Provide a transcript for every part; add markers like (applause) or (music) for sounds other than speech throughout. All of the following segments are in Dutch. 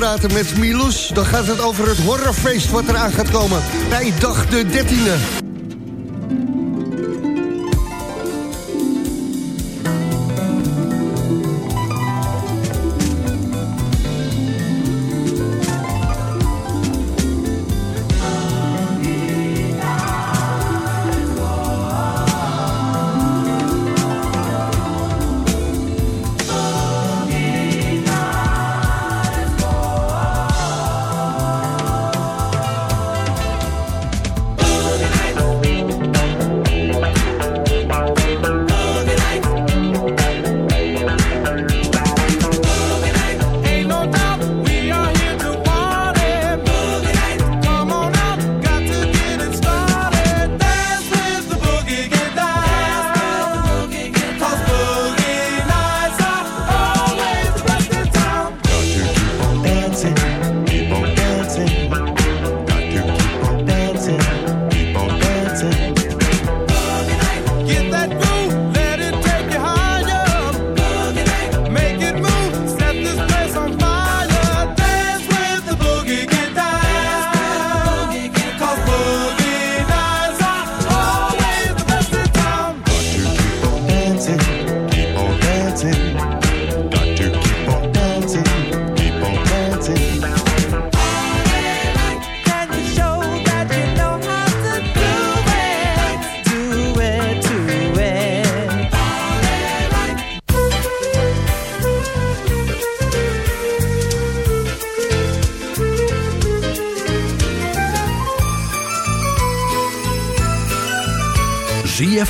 praten met Milous. Dan gaat het over het horrorfeest wat eraan gaat komen bij dag de 13e.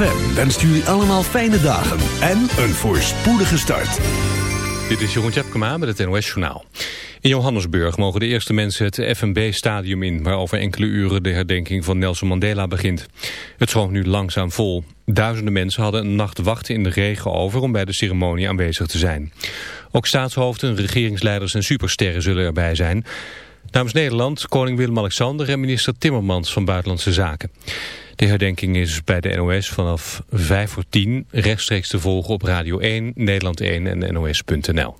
Wenst jullie allemaal fijne dagen en een voorspoedige start. Dit is Jeroen Tjepkema met het NOS Journaal. In Johannesburg mogen de eerste mensen het FNB-stadium in... waar over enkele uren de herdenking van Nelson Mandela begint. Het stroomt nu langzaam vol. Duizenden mensen hadden een nacht wachten in de regen over... om bij de ceremonie aanwezig te zijn. Ook staatshoofden, regeringsleiders en supersterren zullen erbij zijn... Namens Nederland koning Willem-Alexander en minister Timmermans van Buitenlandse Zaken. De herdenking is bij de NOS vanaf 5 voor 10 rechtstreeks te volgen op Radio 1, Nederland 1 en NOS.nl.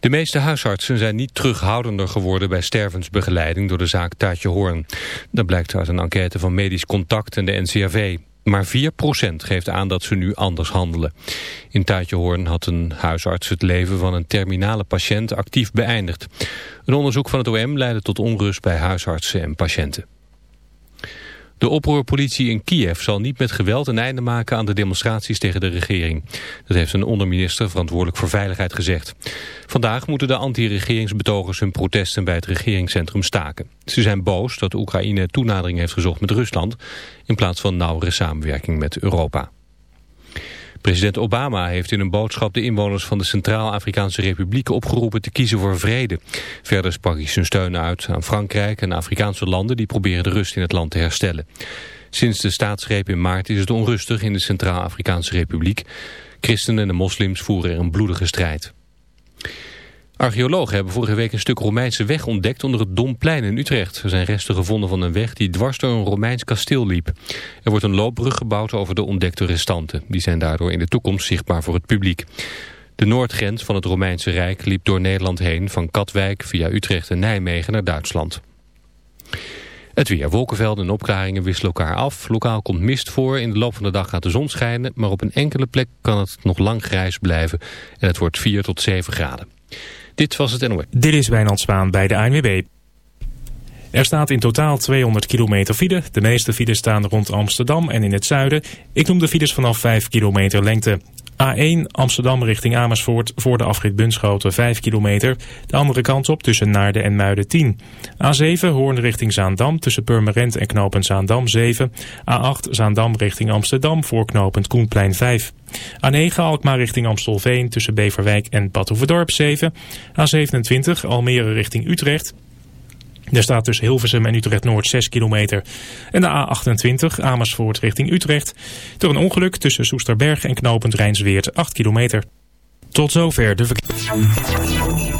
De meeste huisartsen zijn niet terughoudender geworden bij stervensbegeleiding door de zaak Taatje Hoorn. Dat blijkt uit een enquête van Medisch Contact en de NCRV. Maar 4% geeft aan dat ze nu anders handelen. In Taatje Hoorn had een huisarts het leven van een terminale patiënt actief beëindigd. Een onderzoek van het OM leidde tot onrust bij huisartsen en patiënten. De oproerpolitie in Kiev zal niet met geweld een einde maken aan de demonstraties tegen de regering. Dat heeft een onderminister verantwoordelijk voor veiligheid gezegd. Vandaag moeten de anti-regeringsbetogers hun protesten bij het regeringscentrum staken. Ze zijn boos dat Oekraïne toenadering heeft gezocht met Rusland... in plaats van nauwere samenwerking met Europa. President Obama heeft in een boodschap de inwoners van de Centraal-Afrikaanse Republiek opgeroepen te kiezen voor vrede. Verder sprak hij zijn steun uit aan Frankrijk en Afrikaanse landen die proberen de rust in het land te herstellen. Sinds de staatsgreep in maart is het onrustig in de Centraal-Afrikaanse Republiek. Christenen en moslims voeren er een bloedige strijd. Archeologen hebben vorige week een stuk Romeinse weg ontdekt onder het Domplein in Utrecht. Er zijn resten gevonden van een weg die dwars door een Romeins kasteel liep. Er wordt een loopbrug gebouwd over de ontdekte restanten. Die zijn daardoor in de toekomst zichtbaar voor het publiek. De noordgrens van het Romeinse Rijk liep door Nederland heen... van Katwijk via Utrecht en Nijmegen naar Duitsland. Het weer, wolkenvelden en opklaringen wisselen elkaar af. Lokaal komt mist voor. In de loop van de dag gaat de zon schijnen. Maar op een enkele plek kan het nog lang grijs blijven. En het wordt 4 tot 7 graden. Dit was het NOS. Dit is Wijnand Spaan bij de ANWB. Er staat in totaal 200 kilometer file. De meeste files staan rond Amsterdam en in het zuiden. Ik noem de files vanaf 5 kilometer lengte. A1 Amsterdam richting Amersfoort voor de afrit Bunschoten 5 kilometer. De andere kant op tussen Naarden en Muiden 10. A7 Hoorn richting Zaandam tussen Purmerend en Knopend Zaandam 7. A8 Zaandam richting Amsterdam voor Knopend Koenplein 5. A9 Alkmaar richting Amstelveen tussen Beverwijk en Badhoevedorp 7. A27 Almere richting Utrecht er staat tussen Hilversum en Utrecht-Noord 6 kilometer. En de A28 Amersfoort richting Utrecht. Door een ongeluk tussen Soesterberg en Knopend Rijnsweert 8 kilometer. Tot zover de verkeer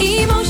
Emotion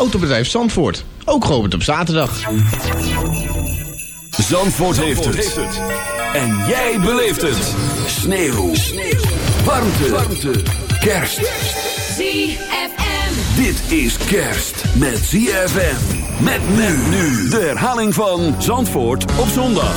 Autobedrijf Zandvoort, ook geopend op zaterdag. Zandvoort, heeft, het. En jij beleeft het. Sneeuw. Warmte. Warmte. Kerst. ZFM. Dit is kerst met ZFM. Met men nu. De herhaling van Zandvoort op zondag.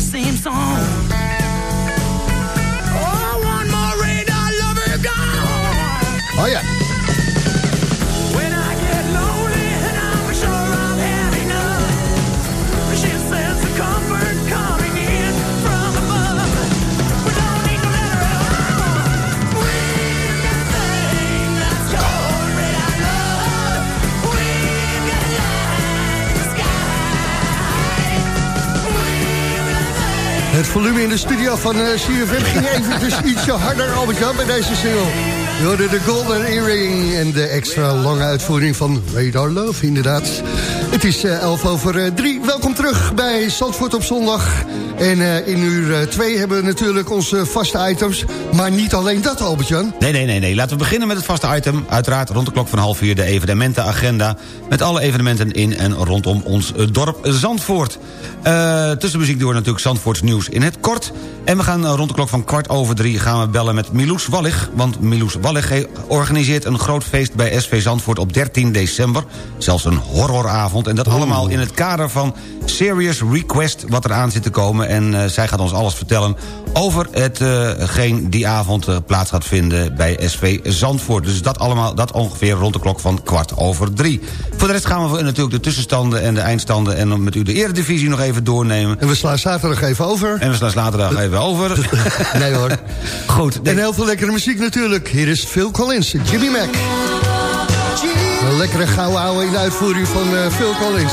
Sang his same song. Oh, one more radar lover gone. Oh ja. Het volume in de studio van eh, CFM ging eventjes (laughs) ietsje harder, Albert-Jan, bij deze single. Je hoorde de Golden Earring en de extra lange uitvoering van Radar Love, inderdaad. Het is eh, 11 over 3. Welkom terug bij Zandvoort op zondag. En eh, in uur 2 hebben we natuurlijk onze vaste items. Maar niet alleen dat, Albert-Jan. Nee, nee, nee, nee. Laten we beginnen met het vaste item. Uiteraard rond de klok van half vier de evenementenagenda. Met alle evenementen in en rondom ons eh, dorp Zandvoort. Eh tussen muziek door natuurlijk Zandvoorts nieuws in het kort. En we gaan eh, rond de klok van kwart over drie gaan we bellen met Miloes Wallig. Want Miloes Wallig organiseert een groot feest bij SV Zandvoort op 13 december. Zelfs een horroravond. En dat allemaal in het kader van Serious Request wat er aan zit te komen. En eh, zij gaat ons alles vertellen over hetgeen die avond eh, plaats gaat vinden bij SV Zandvoort. Dus dat allemaal, dat ongeveer rond de klok van kwart over drie. Voor de rest gaan we natuurlijk de tussenstanden en de eindstanden... en met u de eredivisie nog even doornemen. En we slaan zaterdag even over. En we slaan zaterdag even over. (laughs) Nee hoor. Goed, En heel veel lekkere muziek natuurlijk. Hier is Phil Collins, Jimmy Mac. Een lekkere gouden ouwe in de uitvoering van eh, Phil Collins.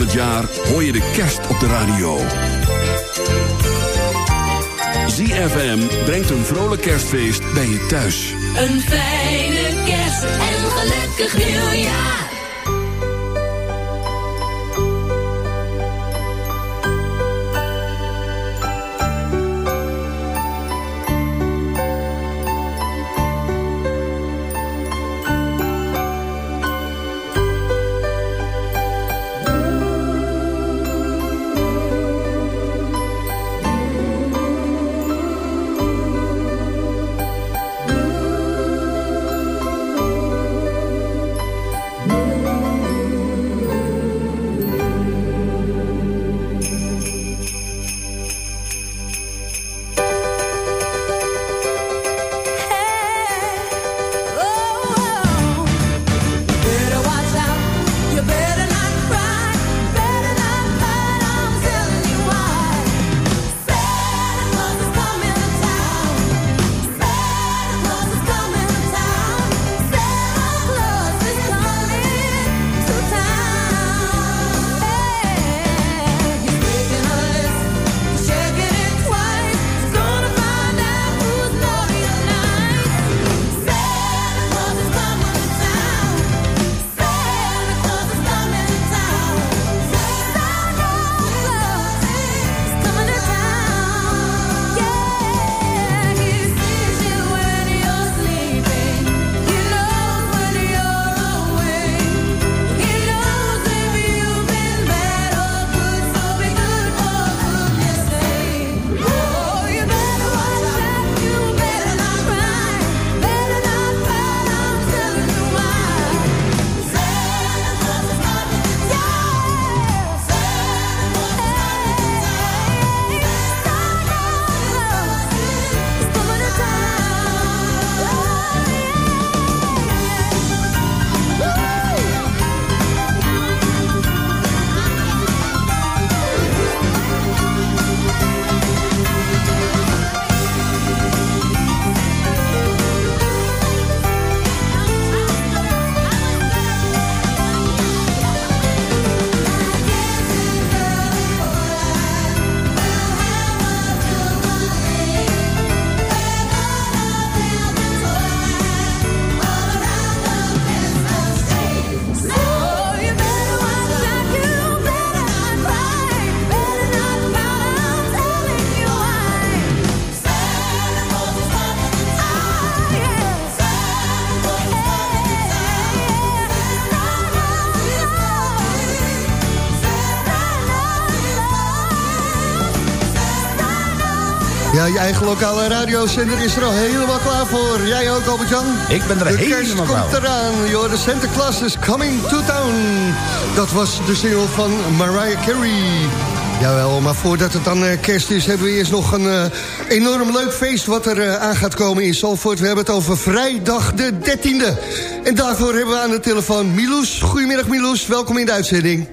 het jaar hoor je de kerst op de radio. ZFM brengt een vrolijk kerstfeest bij je thuis. Je eigen lokale radiozender is er al helemaal klaar voor. Jij ook, Albert-Jan? Ik ben er de helemaal kerst klaar komt eraan. Joh, de Santa Claus is coming to town. Dat was de single van Mariah Carey. Jawel, maar voordat het dan eh, kerst is... hebben we eerst nog een eh, enorm leuk feest... wat er eh, aan gaat komen in Zalvoort. We hebben het over vrijdag de 13e. En daarvoor hebben we aan de telefoon Miloes. Goedemiddag Miloes, welkom in de uitzending.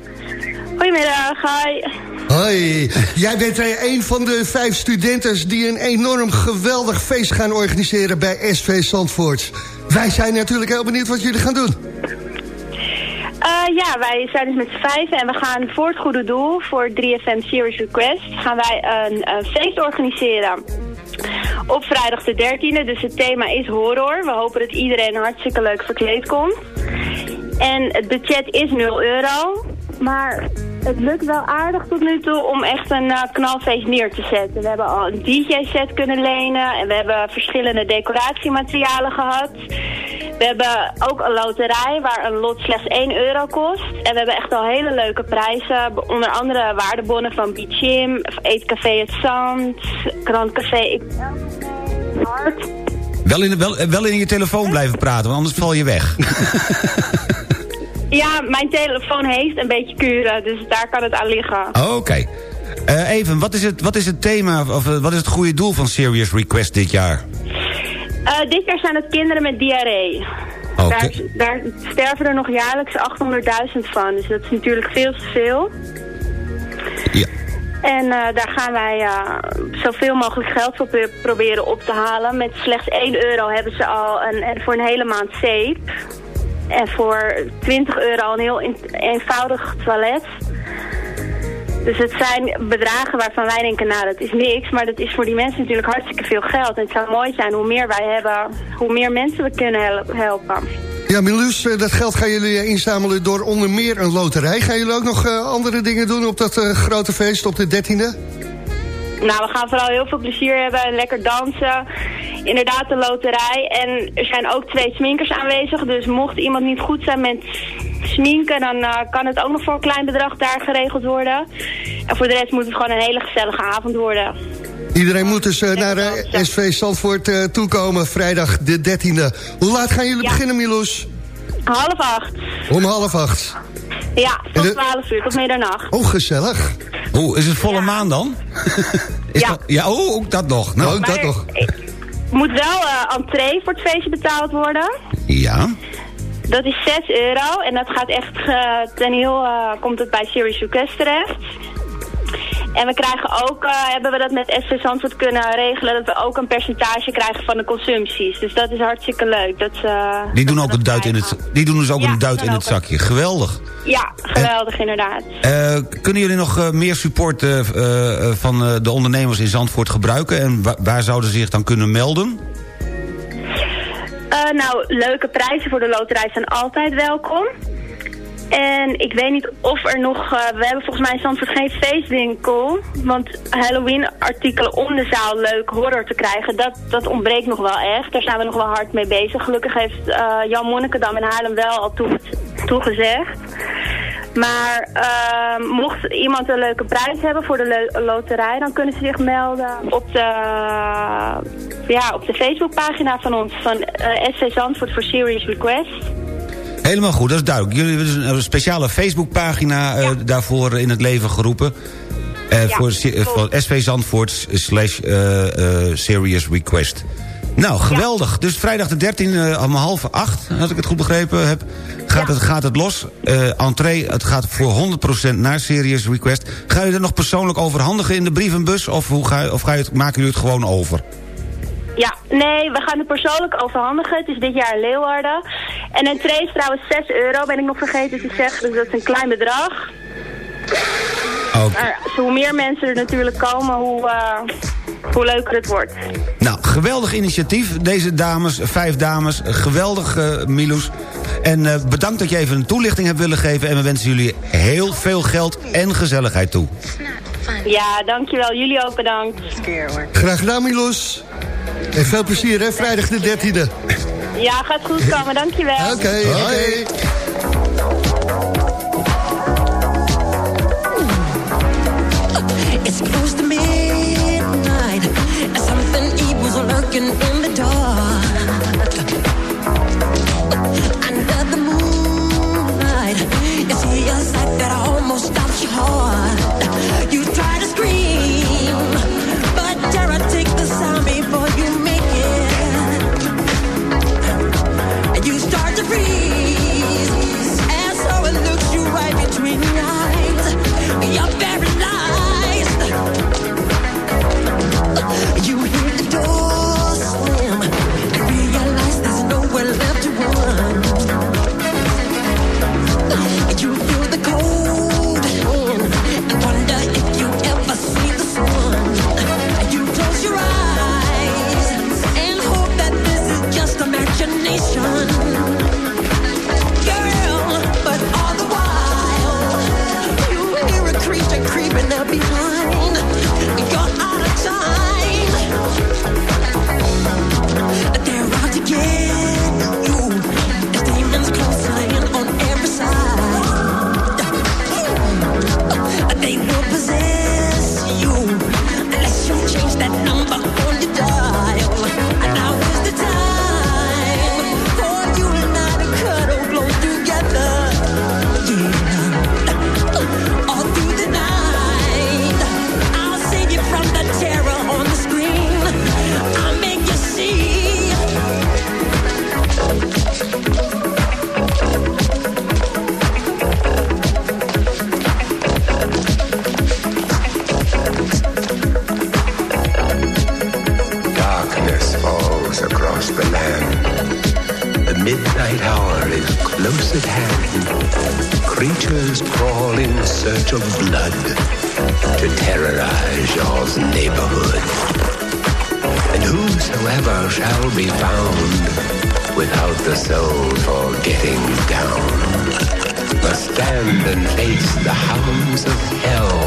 Goedemiddag, hi. Hoi, jij bent eh, een van de vijf studenten die een enorm geweldig feest gaan organiseren bij SV Zandvoort. Wij zijn natuurlijk heel benieuwd wat jullie gaan doen. Eh, ja, wij zijn dus met z'n vijven en we gaan voor het goede doel, voor 3FM Series Request, gaan wij een, een feest organiseren. Op vrijdag de 13e, dus het thema is horror. We hopen dat iedereen hartstikke leuk verkleed komt. En het budget is 0 euro, maar het lukt wel aardig tot nu toe om echt een eh, knalfeest neer te zetten. We hebben al een DJ-set kunnen lenen en we hebben verschillende decoratiematerialen gehad. We hebben ook een loterij waar een lot slechts 1 euro kost. En we hebben echt al hele leuke prijzen. Onder andere waardebonnen van Bichim, Eetcafé Het Zand, Grand Café XL, Hart. Wel in, wel, wel in je telefoon blijven praten, want anders val je weg. (laughs) Ja, mijn telefoon heeft een beetje kuren, dus daar kan het aan liggen. Oké. Eh, even, wat is, het, wat is het thema, of eh, wat is het goede doel van Serious Request dit jaar? Eh, dit jaar zijn het kinderen met diarree. Oké. Daar, daar sterven er nog jaarlijks 800.000 van, dus dat is natuurlijk veel te veel. Ja. En daar gaan wij zoveel mogelijk geld voor pro- proberen op te halen. Met slechts 1 euro hebben ze al een, en voor een hele maand zeep. En voor 20 euro een heel eenvoudig toilet. Dus het zijn bedragen waarvan wij denken, nou dat is niks. Maar dat is voor die mensen natuurlijk hartstikke veel geld. En het zou mooi zijn hoe meer wij hebben, hoe meer mensen we kunnen hel- helpen. Ja, Milus, eh, dat geld gaan jullie eh, inzamelen door onder meer een loterij. Gaan jullie ook nog eh, andere dingen doen op dat grote feest op de 13e? Nou, we gaan vooral heel veel plezier hebben en lekker dansen. Inderdaad, de loterij. En er zijn ook twee sminkers aanwezig. Dus mocht iemand niet goed zijn met sminken, dan eh, kan het ook nog voor een klein bedrag daar geregeld worden. En voor de rest moet het gewoon een hele gezellige avond worden. Iedereen moet dus eh, naar eh, SV Zandvoort toekomen, vrijdag de 13e. Hoe laat gaan jullie Ja. beginnen, Milus? Half acht. Om half acht. Ja, tot de- 12 uur, tot middernacht. Oh, gezellig. Oeh, is het volle maan dan? (laughs) Is Ja. dat- ja, oh, ook dat nog. Nou, Oh, dat nog. Moet wel eh entree voor het feestje betaald worden. ja. Dat is 6 euro en dat gaat echt eh, ten heel eh, komt het bij Serious Request terecht. En we krijgen ook, eh, hebben we dat met SV Zandvoort kunnen regelen, dat we ook een percentage krijgen van de consumpties. Dus dat is hartstikke leuk. Dat, eh, Die doen dat ook een duit in het, die doen dus ook Ja, een duit in het zakje. Geweldig. Ja, geweldig inderdaad. Eh, kunnen jullie nog meer support van de ondernemers in Zandvoort gebruiken? En wa- waar zouden ze zich dan kunnen melden? Nou, leuke prijzen voor de loterij zijn altijd welkom. En ik weet niet of er nog... eh, we hebben volgens mij in Zandvoort geen feestwinkel. Want Halloween-artikelen om de zaal leuk horror te krijgen... Dat, dat ontbreekt nog wel echt. Daar zijn we nog wel hard mee bezig. Gelukkig heeft eh, Jan Monnikendam in Haarlem wel al toe, toegezegd. Maar eh, mocht iemand een leuke prijs hebben voor de loterij... dan kunnen ze zich melden op de, ja, op de Facebookpagina van ons... van SC Zandvoort voor Serious Request. Helemaal goed, dat is duidelijk. Jullie hebben dus een speciale Facebookpagina eh, daarvoor in het leven geroepen. Eh, Ja, voor, voor SV Zandvoort slash eh, Serious Request. Nou, geweldig. Dus vrijdag de 13 eh, om half acht, als ik het goed begrepen heb, gaat, het, gaat het los. Eh entree, het gaat voor 100% naar Serious Request. Ga je er nog persoonlijk overhandigen in de brievenbus? Of, hoe ga, je- of ga je het, maken jullie het gewoon over? Ja, nee, we gaan het persoonlijk overhandigen. Het is dit jaar in Leeuwarden. En een trace trouwens 6 euro, ben ik nog vergeten te zeggen. Dus dat is een klein bedrag. Maar hoe meer mensen er natuurlijk komen, hoe, eh, hoe leuker het wordt. Nou, geweldig initiatief. Deze dames, vijf dames, geweldig uh. En uh, bedankt dat je even een toelichting hebt willen geven. En we wensen jullie heel veel geld en gezelligheid toe. Ja, dankjewel. Jullie ook bedankt. Graag gedaan, Milos. En veel plezier, hè, vrijdag de 13e. Ja, gaat goed komen. Dankjewel. Oké, okay, search of blood to terrorize y'all's neighborhood. And whosoever shall be found without the soul for getting down must stand and face the hounds of hell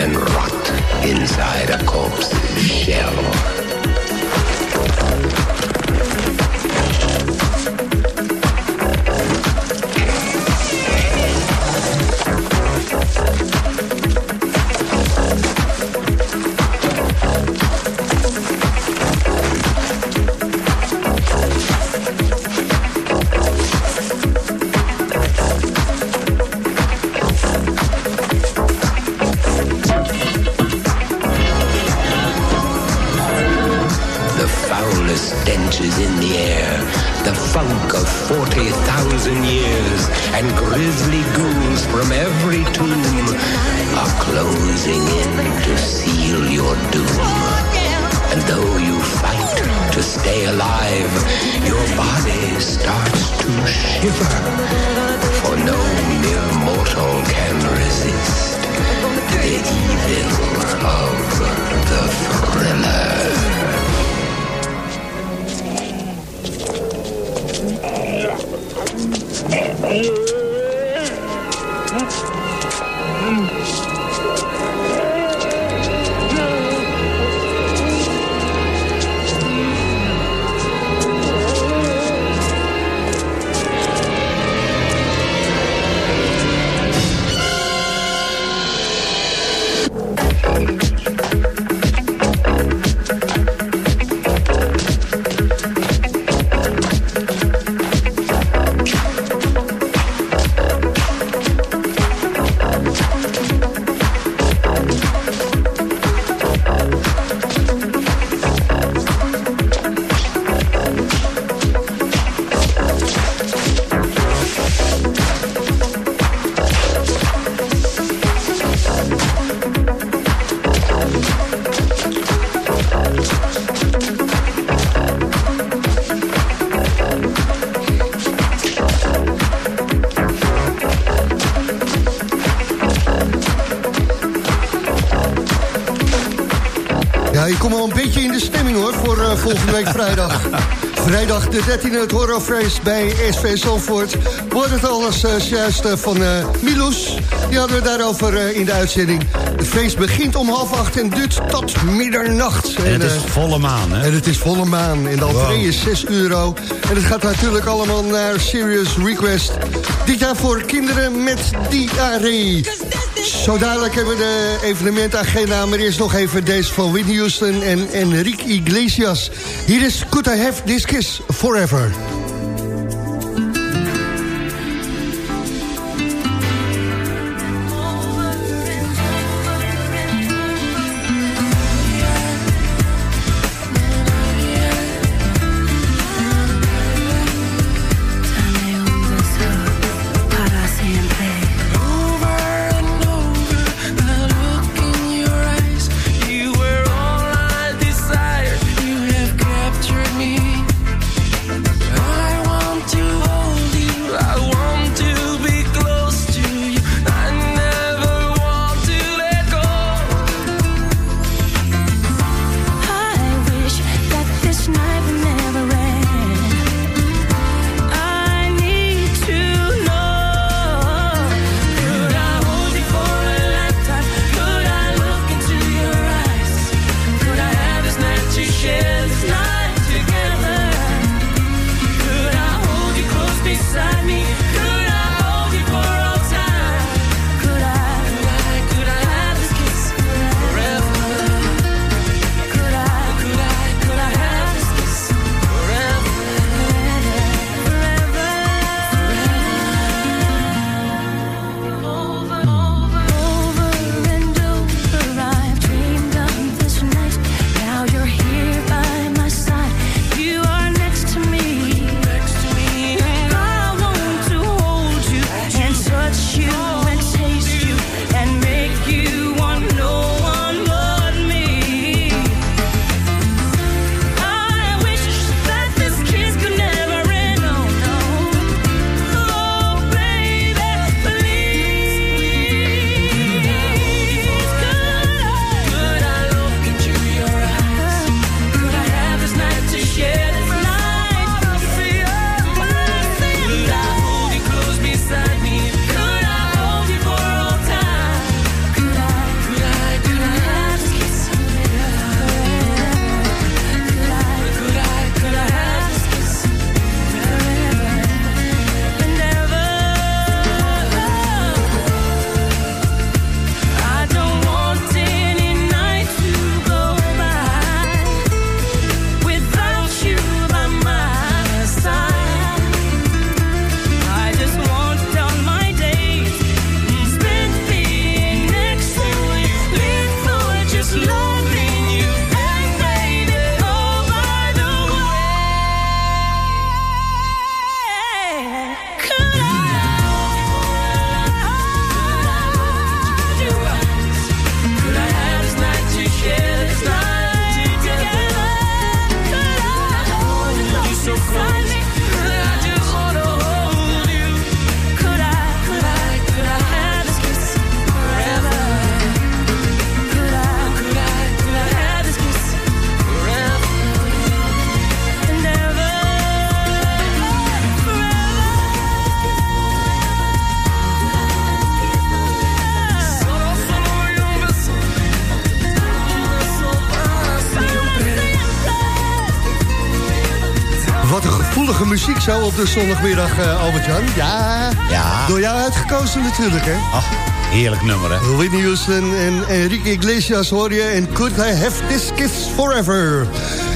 and rot inside a corpse's shell. 13 uur het bij SV Zonvoort Wordt het alles eh, juist van eh, uh, Milos. Die hadden we daarover eh, in de uitzending. Het feest begint om half acht en duurt tot middernacht. En, het is volle maan, hè? En het is volle maan. En de entree wow. is 6 euro. En het gaat natuurlijk allemaal naar Serious Request. Dit jaar voor kinderen met diarree. Zo dadelijk hebben we de evenementagenda. Maar eerst nog even deze van Whitney Houston en Enrique Iglesias. Hier is Could I Have This Kiss Forever. Op de zondagmiddag, eh, Albert-Jan. Ja, Ja. door jou uitgekozen natuurlijk, hè? Ach, heerlijk nummer, hè? Whitney Houston en Enrique Iglesias hoor je... en Could I Have This Kiss Forever.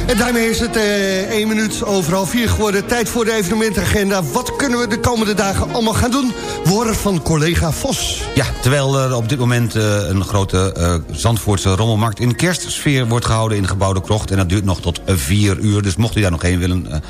En daarmee is het eh één minuut overal vier geworden. Tijd voor de evenementagenda. Wat kunnen we de komende dagen allemaal gaan doen? Woord van collega Vos. Ja, terwijl er op dit moment eh, een grote eh, Zandvoortse rommelmarkt in kerstsfeer wordt gehouden in gebouwde krocht. En dat duurt nog tot 4 uur. Dus mocht u daar nog heen willen,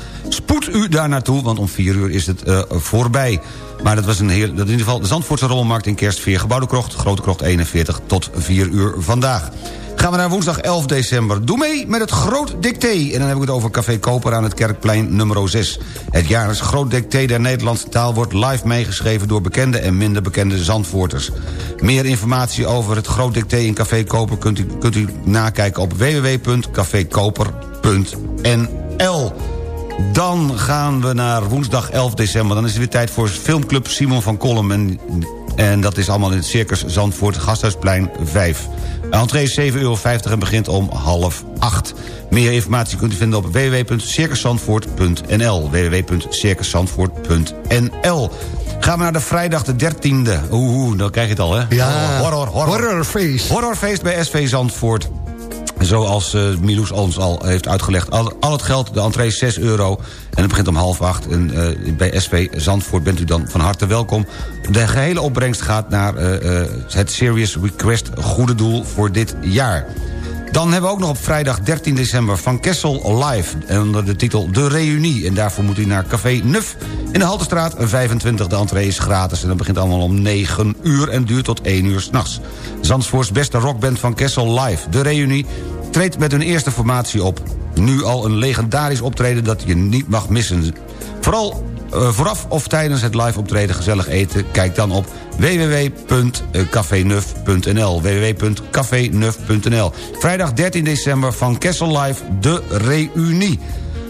u daar naartoe. Want om 4 uur is het eh, voorbij. Maar dat was een heel, dat in ieder geval de Zandvoortse rommelmarkt in kerstsfeer. Gebouwde krocht, grote krocht 41 tot 4 uur vandaag. Gaan we naar woensdag 11 december. Doe mee met het Groot Dicté. En dan heb ik het over Café Koper aan het Kerkplein nummer 6. Het jaarlijks Groot Dicté der Nederlandse taal... wordt live meegeschreven door bekende en minder bekende Zandvoorters. Meer informatie over het Groot Dicté in Café Koper... kunt u, kunt u nakijken op www.cafekoper.nl. Dan gaan we naar woensdag 11 december. Dan is het weer tijd voor filmclub Simon van Kolm. En, en dat is allemaal in het Circus Zandvoort, Gasthuisplein 5. De entree is 7,50 euro en begint om half 8. Meer informatie kunt u vinden op www.circuszandvoort.nl www.circuszandvoort.nl Gaan we naar de vrijdag de 13e. Oeh, oeh, dan krijg je het al, hè? Ja, horror, horror. horrorfeest. Horrorfeest bij SV Zandvoort. Zoals eh Milous ons al heeft uitgelegd. Al, al het geld, de entree is 6 euro. En het begint om half acht. En eh, bij SV Zandvoort bent u dan van harte welkom. De gehele opbrengst gaat naar eh, het Serious Request Goede Doel voor dit jaar. Dan hebben we ook nog op vrijdag 13 december Van Kessel Live... onder de titel De Reunie. En daarvoor moet u naar Café Nuf in de Haltestraat 25. De entree is gratis en dat begint allemaal om 9 uur... en duurt tot 1 uur s'nachts. Zandvoorts beste rockband Van Kessel Live. De Reunie treedt met hun eerste formatie op. Nu al een legendarisch optreden dat je niet mag missen. Vooral eh, vooraf of tijdens het live optreden gezellig eten... kijk dan op www.cafenuf.nl www.cafenuf.nl Vrijdag 13 december van Kessel Live, de reunie.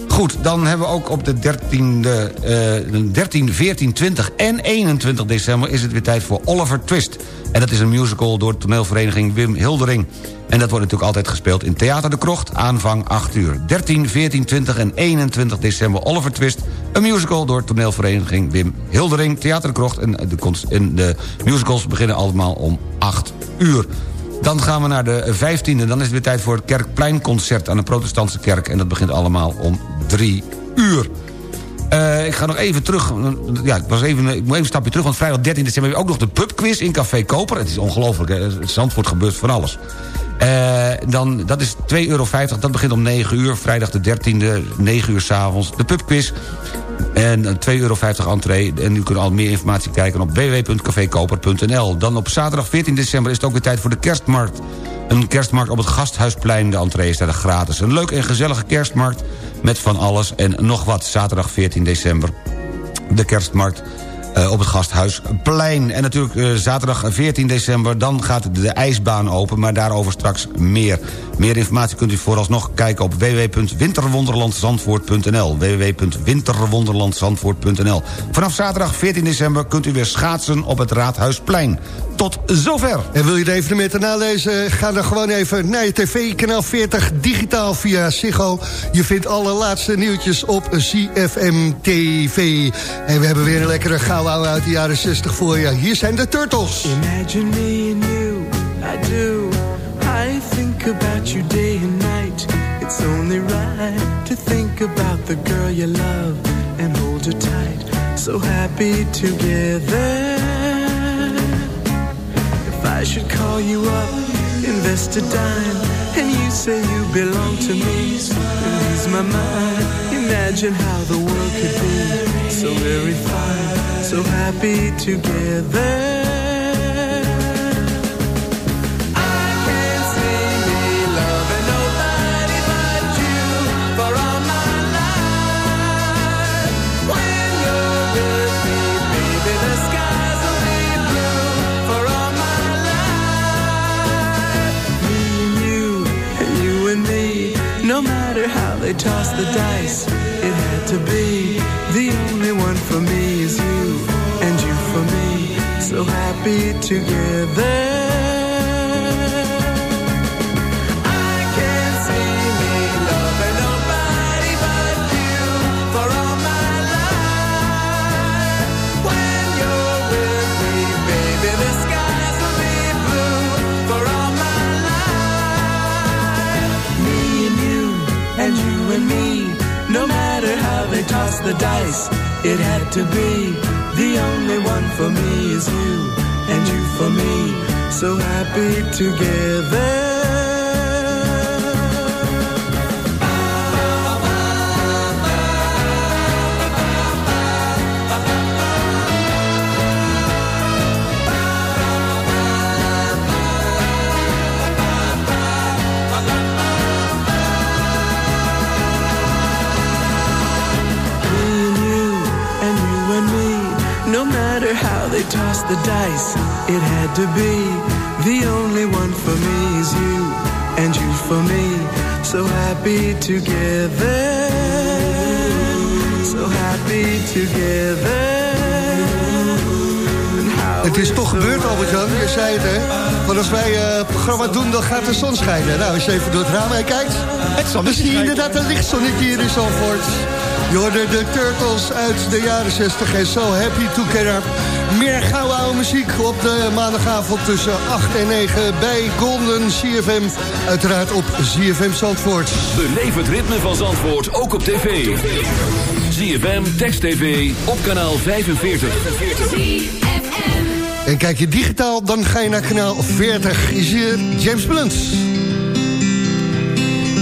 Goed, dan hebben we ook op de 13e, eh, 13, 14, 20 en 21 december... is het weer tijd voor Oliver Twist. En dat is een musical door toneelvereniging Wim Hildering. En dat wordt natuurlijk altijd gespeeld in Theater de Krocht, aanvang 8 uur. 13, 14, 20 en 21 december Oliver Twist. Een musical door toneelvereniging Wim Hildering, Theater de Krocht. En de, en de musicals beginnen allemaal om 8 uur. Dan gaan we naar de 15e. Dan is het weer tijd voor het Kerkpleinconcert aan de Protestantse Kerk. En dat begint allemaal om 3 uur. Eh, ik ga nog even terug. Ja, ik, was even, ik moet even een stapje terug. Want vrijdag 13 december hebben we ook nog de pubquiz in Café Koper. Het is ongelooflijk. hè. Zandvoort gebeurt van alles. Eh, dan, dat is 2,50 euro. Dat begint om 9 uur. Vrijdag de 13e, 9 uur s'avonds. De pubquiz. En een 2,50 euro entree. En u kunt al meer informatie kijken op www.cafekoper.nl. Dan op zaterdag 14 december is het ook weer tijd voor de kerstmarkt. Een kerstmarkt op het Gasthuisplein. De entree is daar gratis. Een leuk en gezellige kerstmarkt met van alles en nog wat. Zaterdag 14 december. De kerstmarkt op het Gasthuisplein. En natuurlijk eh, zaterdag 14 december, dan gaat de ijsbaan open... maar daarover straks meer. Meer informatie kunt u vooralsnog kijken op www.winterwonderlandzandvoort.nl www.winterwonderlandzandvoort.nl Vanaf zaterdag 14 december kunt u weer schaatsen op het Raadhuisplein. Tot zover. En wil je de evenementen nalezen? Ga dan gewoon even naar je tv, kanaal 40, digitaal via Ziggo. Je vindt alle laatste nieuwtjes op CFM TV. En we hebben weer een lekkere gauwouw uit de jaren 60 voor je. Hier zijn de Turtles. Imagine me and you, I do. I think about you day and night. It's only right to think about the girl you love and hold her tight. So happy together. If I should call you up, invest a dime, and you say you belong to me, and lose my mind. Imagine how the world could be so very fine, so happy together. Together. Together. The dice, it had to be. The only one for me is you, and you for me. So happy together. So happy together. Het is toch gebeurd, Albert-Jan. Je zei het, hè? Want als wij eh, het programma doen, dan gaat de zon schijnen. Nou, als je even door het raam heen kijkt... dan zie je inderdaad een lichtzonnetje hier in Zandvoort. Je hoorde de Turtles uit de jaren 60 en So Happy Together. Meer gouden oude muziek op de maandagavond tussen 8 en 9 bij Golden CFM. Uiteraard op CFM Zandvoort. Beleef het ritme van Zandvoort ook op tv. ZFM, Text TV, op kanaal 45. En kijk je digitaal, dan ga je naar kanaal 40. Is hier James Blunt.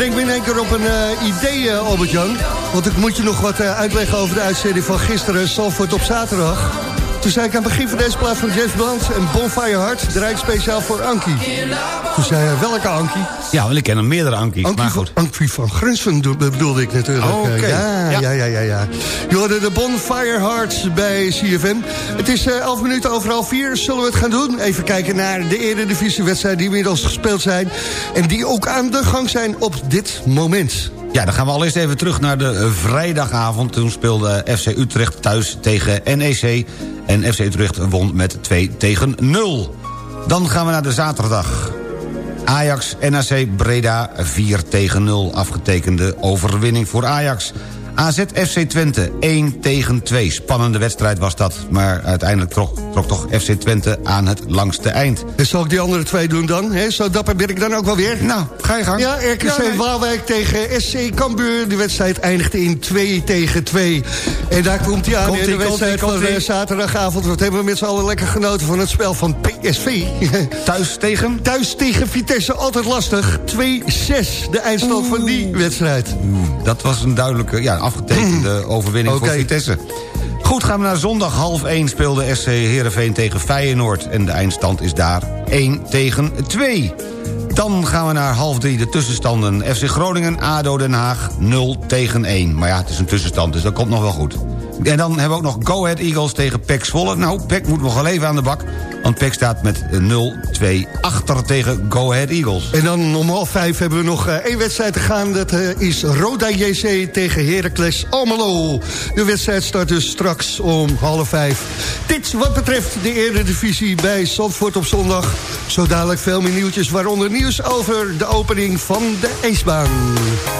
brengt me in één keer op een eh, idee, eh, Albert-Jan. Want ik moet je nog wat eh, uitleggen over de uitzending van gisteren, Salford op zaterdag. Toen zei ik aan het begin van deze plaats van Jeff Blunt en Bonfire Heart... draai ik speciaal voor Ankie. Toen zei hij, welke Ankie? Ja, want ik ken er meerdere Ankies, Ankie maar van, goed. Ankie van Grunsven do- bedoelde ik natuurlijk. Oh, oké. Eh, ja, Ja. ja, ja, ja, ja. Je hoorde de Bonfire Hearts bij CFM. Het is eh, 11 minuten over half vier. Zullen we het gaan doen? Even kijken naar de eredivisiewedstrijden die inmiddels gespeeld zijn. En die ook aan de gang zijn op dit moment. Ja, dan gaan we allereerst even terug naar de eh, vrijdagavond. Toen speelde FC Utrecht thuis tegen NEC. En FC Utrecht won met 2 tegen 0. Dan gaan we naar de zaterdag. Ajax NAC Breda 4 tegen 0. Afgetekende overwinning voor Ajax. AZ FC Twente 1 tegen 2. Spannende wedstrijd was dat. Maar uiteindelijk trok, trok toch FC Twente aan het langste eind. En zal ik die andere twee doen dan? Hè? Zo dapper ben ik dan ook wel weer. Nou, ga je gang. Ja, RKC Ja, nee. Waalwijk tegen SC Cambuur. De wedstrijd eindigde in 2 tegen 2. En daar komt hij aan Komt-ie, in de wedstrijd komt-ie, van eh, zaterdagavond. Wat hebben we met z'n allen lekker genoten van het spel van PSV. (laughs) Thuis tegen? Thuis tegen Vitesse, altijd lastig. 2-6, de eindstand van die wedstrijd. Dat was een duidelijke, ja, afgetekende overwinning Oké. voor Vitesse. Goed, gaan we naar zondag. Half 1 speelde SC Heerenveen tegen Feyenoord. En de eindstand is daar 1 tegen 2. Dan gaan we naar half 3 de tussenstanden. FC Groningen, ADO Den Haag 0 tegen 1. Maar ja, het is een tussenstand, dus dat komt nog wel goed. En dan hebben we ook nog Go Ahead Eagles tegen PEC Zwolle. Nou, PEC moet nog wel even aan de bak. Want PEC staat met 0-2 achter tegen Go Ahead Eagles. En dan om half vijf hebben we nog eh, één wedstrijd te gaan. Dat eh, is Roda JC tegen Heracles Almelo. De wedstrijd start dus straks om half vijf. Dit wat betreft de Eredivisie bij Zandvoort op zondag. Zo dadelijk veel meer nieuwtjes, waaronder nieuws over de opening van de ijsbaan.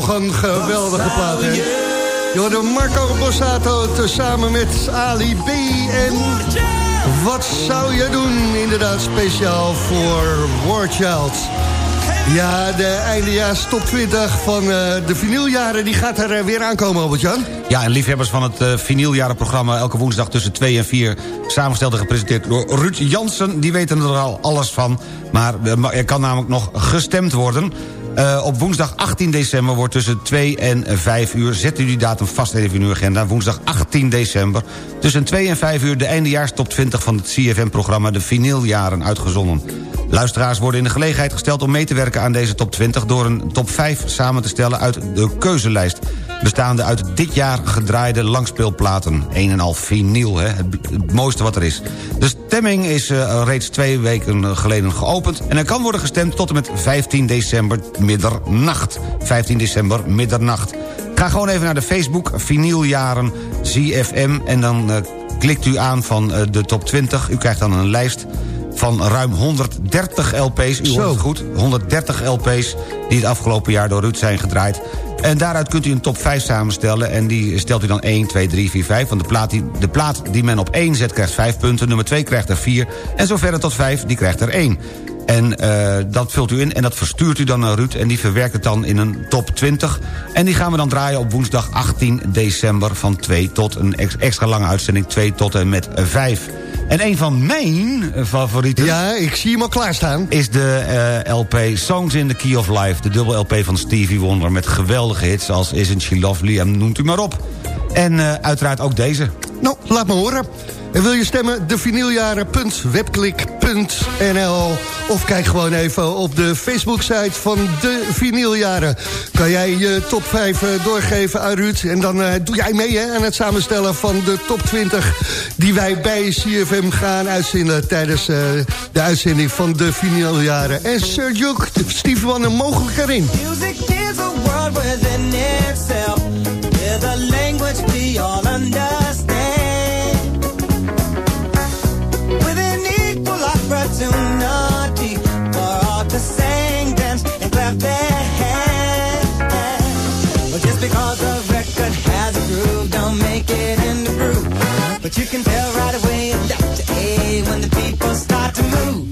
Toch een geweldige plaat, hè? Jorden Marco Bossato tezamen met Ali B. En wat zou je doen? Inderdaad, speciaal voor War. Ja, de eindejaars top 20 van eh, de vinyljaren... die gaat er eh, weer aankomen, Albert-Jan. Ja, en liefhebbers van het uh, vinyljarenprogramma... elke woensdag tussen 2 en 4... samengesteld en gepresenteerd door Ruud Jansen... die weten er al alles van. Maar er kan namelijk nog gestemd worden... Uh, op woensdag 18 december wordt tussen 2 en 5 uur... zet u die datum vast even in uw agenda. Woensdag 18 december. Tussen 2 en 5 uur de eindejaarstop 20 van het CFM-programma... de vinyljaren uitgezonden. Luisteraars worden in de gelegenheid gesteld om mee te werken aan deze top 20... door een top 5 samen te stellen uit de keuzelijst bestaande uit dit jaar gedraaide langspeelplaten. Een en al vinyl, hè? Het, mooiste wat er is. De stemming is uh, reeds twee weken geleden geopend... en er kan worden gestemd tot en met 15 december middernacht. 15 december middernacht. Ga gewoon even naar de Facebook, vinyljaren ZFM... en dan uh, klikt u aan van uh, de top 20. U krijgt dan een lijst van ruim 130 LP's. U hoort het goed, 130 LP's die het afgelopen jaar door Ruud zijn gedraaid. En daaruit kunt u een top 5 samenstellen. En die stelt u dan 1, 2, 3, 4, 5. Want de plaat die, de plaat die men op 1 zet krijgt 5 punten. Nummer 2 krijgt er 4. En zo tot 5, die krijgt er 1. En uh, dat vult u in en dat verstuurt u dan naar Ruud... en die verwerkt het dan in een top 20. En die gaan we dan draaien op woensdag 18 december... van 2 tot een extra lange uitzending, 2 tot en met 5. En een van mijn favorieten... Ja, ik zie hem al klaarstaan. Is de uh, LP Songs in the Key of Life. De dubbel LP van Stevie Wonder met geweldige hits als Isn't She Lovely en noemt u maar op. En uh, uiteraard ook deze. Nou, laat me horen. En wil je stemmen? Devinyljaren.webklik.nl Of kijk gewoon even op de Facebook-site van de vinyljaren. Kan jij je top 5 uh, doorgeven aan Ruud. En dan uh, doe jij mee hè, aan het samenstellen van de top 20... die wij bij CFM gaan uitzenden tijdens uh, de uitzending van de vinyljaren. En Sir Duke, Steve Wonder mogelijk erin. Music is a world within itself. With a language we to move.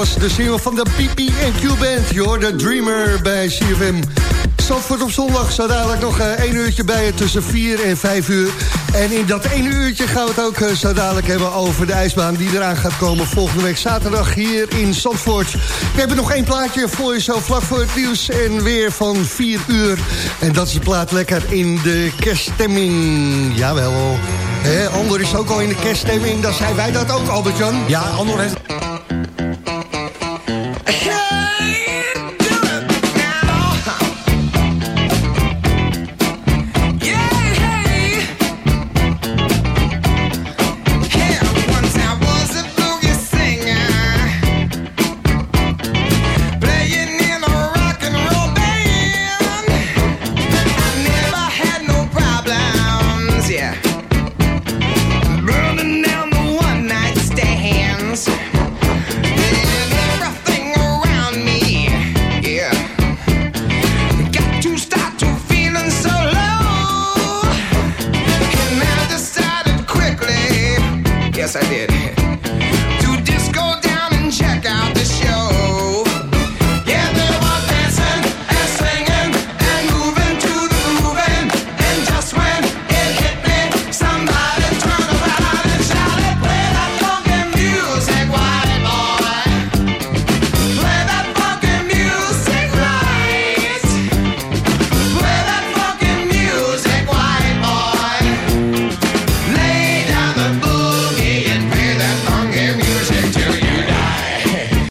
Was de single van de PP&Q Band. Je hoorde Dreamer bij CFM. Zandvoort op zondag, zo dadelijk nog eh, één uurtje bij tussen 4 en 5 uur. En in dat ene uurtje gaan we het ook eh, zo dadelijk hebben over de ijsbaan... die eraan gaat komen volgende week zaterdag hier in Zandvoort. We hebben nog één plaatje voor je zo vlak voor het nieuws en weer van 4 uur. En dat is de plaat lekker in de kerststemming. Jawel. Hè, Ander is ook al in de kerststemming, dan zijn wij dat ook, Albert-Jan. Ja, Andor heeft...